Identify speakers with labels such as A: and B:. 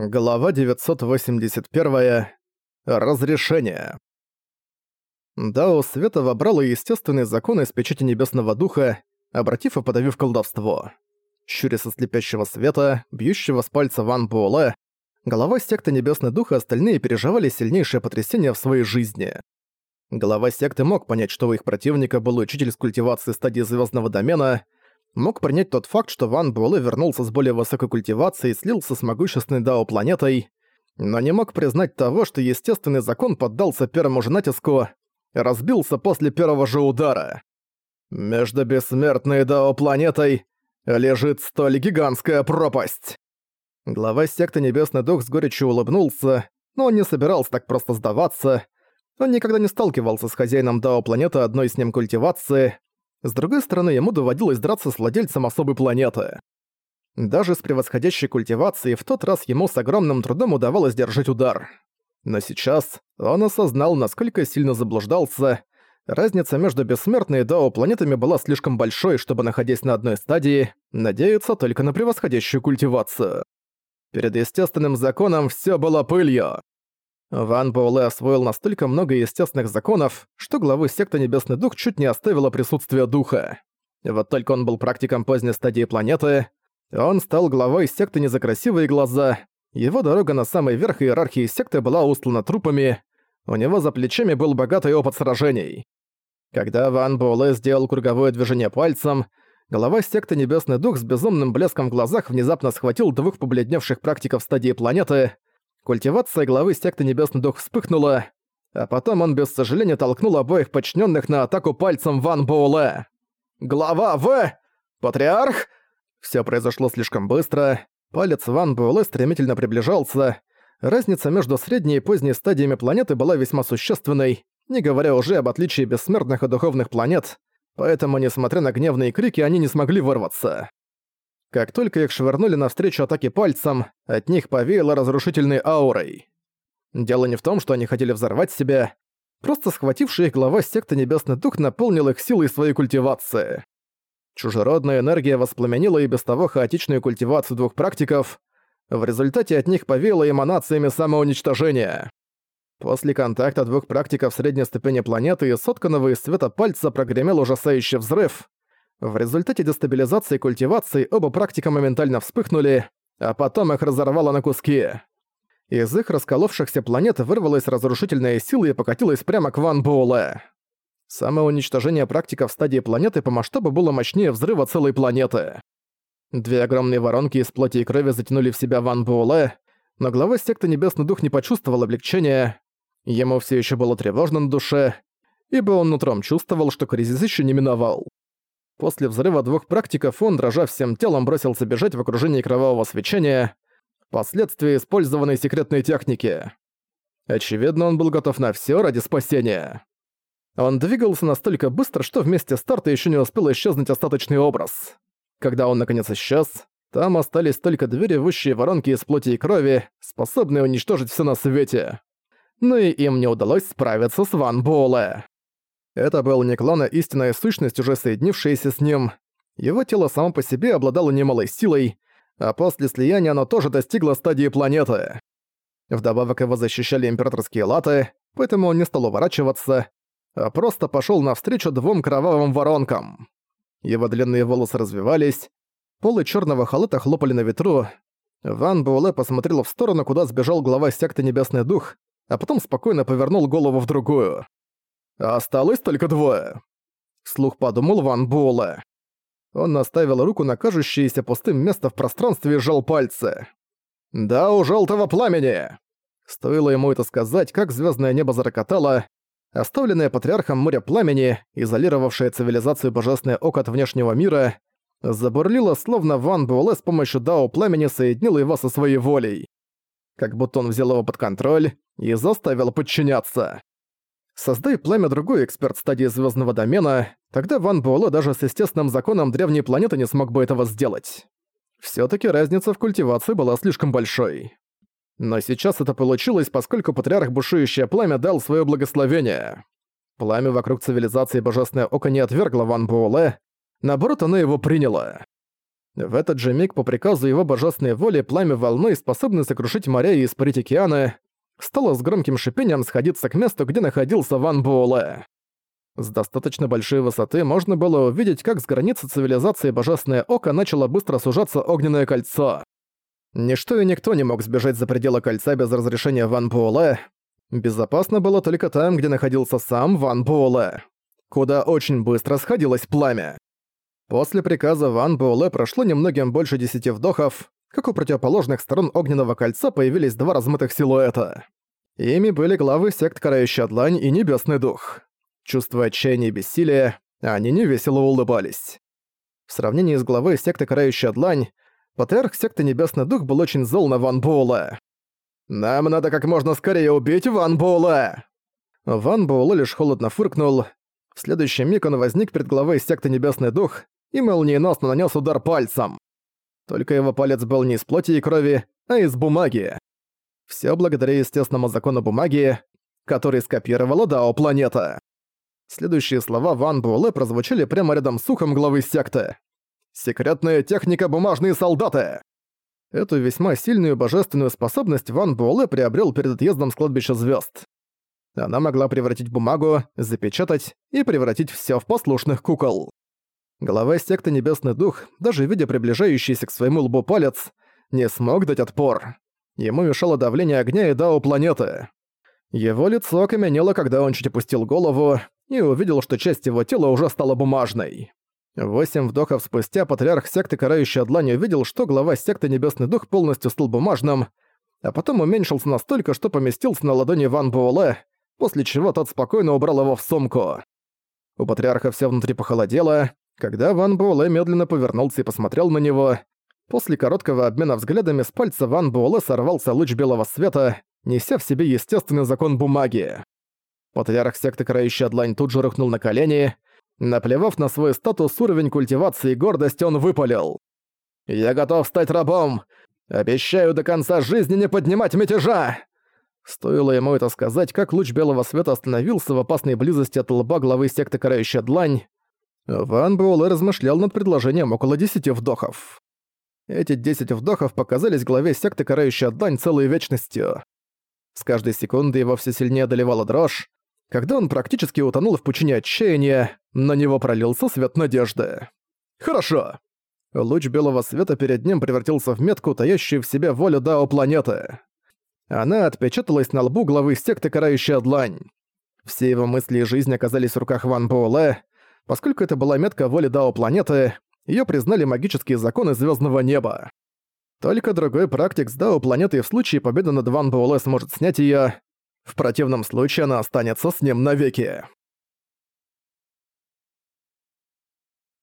A: Глава 981. Разрешение. Дао Света вобрала естественные законы из печати Небесного Духа, обратив и подавив колдовство. Щуря со слепящего света, бьющего с пальца Ван Буэлэ, глава секты Небесный Дух и остальные переживали сильнейшее потрясение в своей жизни. Глава секты мог понять, что у их противника был учитель с культивации стадии звездного домена — мог принять тот факт, что Ван Буэлэ вернулся с более высокой культивацией и слился с могущественной Дао-планетой, но не мог признать того, что естественный закон поддался первому же натиску и разбился после первого же удара. Между бессмертной Дао-планетой лежит столь гигантская пропасть. Глава секты Небесный Дух с горечью улыбнулся, но он не собирался так просто сдаваться. Он никогда не сталкивался с хозяином Дао-планеты одной с ним культивации, с другой стороны, ему доводилось драться с владельцем особой планеты. Даже с превосходящей культивацией в тот раз ему с огромным трудом удавалось держать удар. Но сейчас он осознал, насколько сильно заблуждался. Разница между бессмертной и Дао планетами была слишком большой, чтобы, находясь на одной стадии, надеяться только на превосходящую культивацию. Перед естественным законом все было пылью. Ван Боуле освоил настолько много естественных законов, что главы секты Небесный Дух чуть не оставило присутствие духа. Вот только он был практиком поздней стадии планеты, он стал главой секты не за красивые глаза, его дорога на самый верх иерархии секты была устлана трупами, у него за плечами был богатый опыт сражений. Когда Ван Буэлэ сделал круговое движение пальцем, глава секты Небесный Дух с безумным блеском в глазах внезапно схватил двух побледневших практиков стадии планеты, Культивация главы секты Небесный Дух вспыхнула, а потом он без сожаления толкнул обоих подчиненных на атаку пальцем Ван Боуле. «Глава В! Патриарх!» Все произошло слишком быстро. Палец Ван Буэлэ стремительно приближался. Разница между средней и поздней стадиями планеты была весьма существенной, не говоря уже об отличии бессмертных и духовных планет, поэтому, несмотря на гневные крики, они не смогли вырваться. Как только их швырнули навстречу атаке пальцем, от них повеяло разрушительной аурой. Дело не в том, что они хотели взорвать себя, просто схвативший их глава секты Небесный Дух наполнил их силой своей культивации. Чужеродная энергия воспламенила и без того хаотичную культивацию двух практиков, в результате от них повеяло эманациями самоуничтожения. После контакта двух практиков средней ступени планеты и сотканного из света пальца прогремел ужасающий взрыв, в результате дестабилизации и культивации оба практика моментально вспыхнули, а потом их разорвало на куски. Из их расколовшихся планет вырвалась разрушительная сила и покатилась прямо к Ван Буэлэ. Самоуничтожение практика в стадии планеты по масштабу было мощнее взрыва целой планеты. Две огромные воронки из плоти и крови затянули в себя Ван Буэлэ, но глава секты Небесный Дух не почувствовал облегчения. Ему все еще было тревожно на душе, ибо он нутром чувствовал, что кризис еще не миновал. После взрыва двух практиков он, дрожа всем телом, бросился бежать в окружении кровавого свечения, последствия использованной секретной техники. Очевидно, он был готов на всё ради спасения. Он двигался настолько быстро, что вместе старта ещё не успел исчезнуть остаточный образ. Когда он наконец исчез, там остались только две ревущие воронки из плоти и крови, способные уничтожить всё на свете. Но и им не удалось справиться с Ван Буэлэ. Это был не клан, а истинная сущность, уже соединившаяся с ним. Его тело само по себе обладало немалой силой, а после слияния оно тоже достигло стадии планеты. Вдобавок его защищали императорские латы, поэтому он не стал уворачиваться, а просто пошёл навстречу двум кровавым воронкам. Его длинные волосы развивались, полы чёрного халата хлопали на ветру. Ван Буэлэ посмотрел в сторону, куда сбежал глава секты Небесный Дух, а потом спокойно повернул голову в другую. «Осталось только двое», — слух подумал Ван Буэлэ. Он наставил руку на кажущееся пустым место в пространстве и сжал пальцы. «Да, у желтого пламени!» Стоило ему это сказать, как звездное небо зарокотало, оставленное патриархом море пламени, изолировавшее цивилизацию Божественное Око от внешнего мира, забурлило, словно Ван Буэлэ с помощью Дао пламени соединил его со своей волей. Как будто он взял его под контроль и заставил подчиняться. Создай пламя другой эксперт стадии звездного домена, тогда Ван Буэлэ даже с естественным законом древней планеты не смог бы этого сделать. все таки разница в культивации была слишком большой. Но сейчас это получилось, поскольку патриарх Бушующее Пламя дал свое благословение. Пламя вокруг цивилизации Божественное Око не отвергло Ван Буэлэ, наоборот, оно его приняло. В этот же миг по приказу его божественной воли пламя волны, способное сокрушить моря и испарить океаны, стало с громким шипением сходиться к месту, где находился Ван Буэлэ. С достаточно большой высоты можно было увидеть, как с границы цивилизации Божественное Око начало быстро сужаться огненное кольцо. Ничто и никто не мог сбежать за пределы кольца без разрешения Ван Буэлэ. Безопасно было только там, где находился сам Ван Буэлэ, куда очень быстро сходилось пламя. После приказа Ван Буэлэ прошло немногим больше десяти вдохов, как у противоположных сторон огненного кольца появились два размытых силуэта. Ими были главы сект Карающая Длань и Небесный Дух. Чувствуя отчаяние и бессилие, они невесело улыбались. В сравнении с главой секты Карающая Длань, патриарх секты Небесный Дух был очень зол на Ван Буэлэ. «Нам надо как можно скорее убить Ван Буэлэ!» Ван Буэлэ лишь холодно фыркнул. В следующий миг он возник перед главой секты Небесный Дух и молниеносно нанес удар пальцем. Только его палец был не из плоти и крови, а из бумаги. Все благодаря естественному закону бумаги, который скопировала Дао Планета. Следующие слова Ван Буэлэ прозвучали прямо рядом с ухом главы секты. «Секретная техника бумажные солдаты!» Эту весьма сильную божественную способность Ван Буэлэ приобрел перед отъездом с кладбища звезд. Она могла превратить бумагу, запечатать и превратить все в послушных кукол. Глава секты Небесный Дух, даже видя приближающийся к своему лбу палец, не смог дать отпор. Ему мешало давление огня и дао планеты. Его лицо окаменело, когда он чуть опустил голову и увидел, что часть его тела уже стала бумажной. Восемь вдохов спустя патриарх секты Карающая Длань увидел, что глава секты Небесный Дух полностью стал бумажным, а потом уменьшился настолько, что поместился на ладони Ван Буэлэ, после чего тот спокойно убрал его в сумку. У патриарха все внутри похолодело, когда Ван Буэлэ медленно повернулся и посмотрел на него, после короткого обмена взглядами с пальца Ван Буэлэ сорвался луч белого света, неся в себе естественный закон бумаги. Патриарх секты Крающая Длань тут же рухнул на колени. Наплевав на свой статус, уровень культивации и гордости, он выпалил. «Я готов стать рабом! Обещаю до конца жизни не поднимать мятежа!» Стоило ему это сказать, как луч белого света остановился в опасной близости от лба главы секты Карающая Длань, Ван Буэлэ размышлял над предложением около десяти вдохов. Эти десять вдохов показались главе секты Карающая Дань целой вечностью. С каждой секунды его все сильнее одолевала дрожь. Когда он практически утонул в пучине отчаяния, на него пролился свет надежды. «Хорошо!» Луч белого света перед ним превратился в метку, таящую в себе волю Дао планеты. Она отпечаталась на лбу главы секты Карающая Длань. Все его мысли и жизнь оказались в руках Ван Буэлэ, Поскольку это была метка воли Дао планеты, её признали магические законы звёздного неба. Только другой практик с Дао планеты в случае победы над Ван Буэлэ сможет снять её. В противном случае она останется с ним навеки.